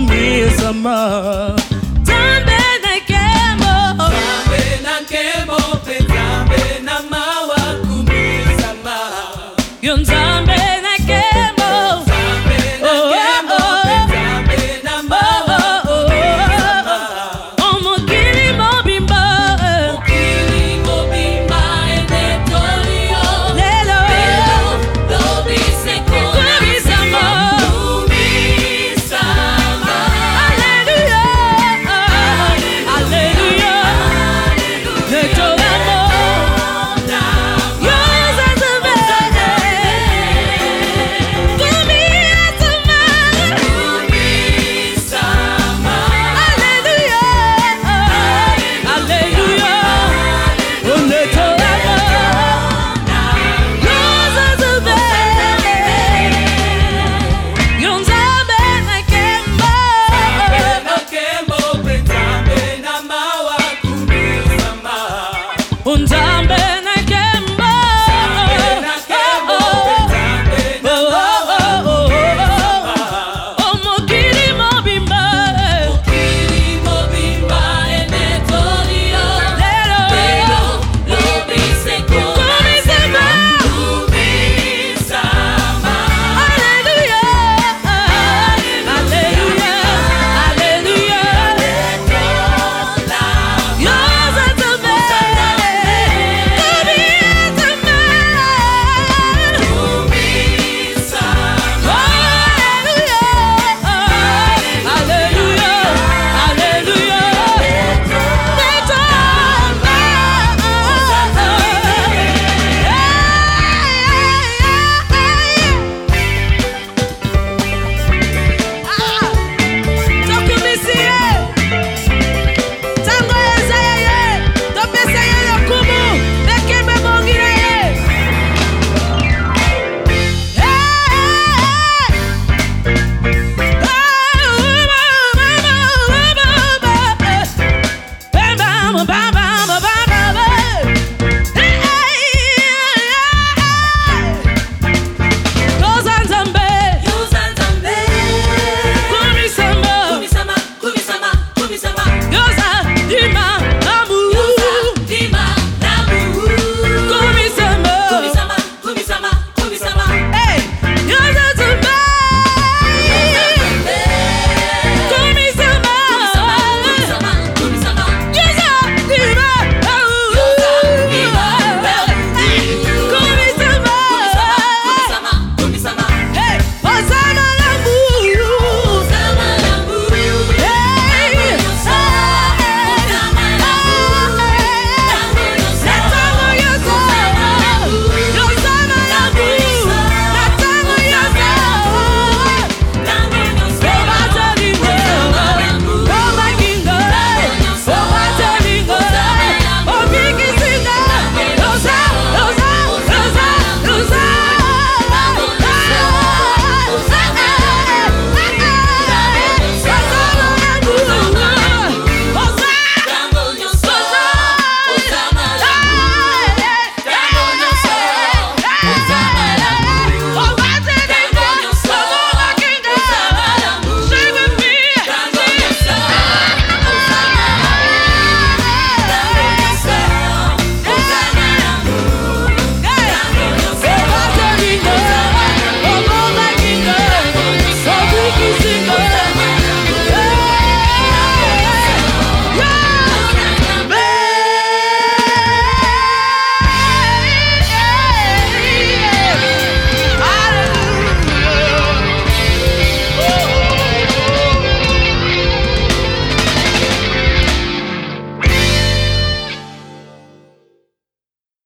nitumie. Tambe na kemo, tambe na kemo, tambe na mawa kumi samaa.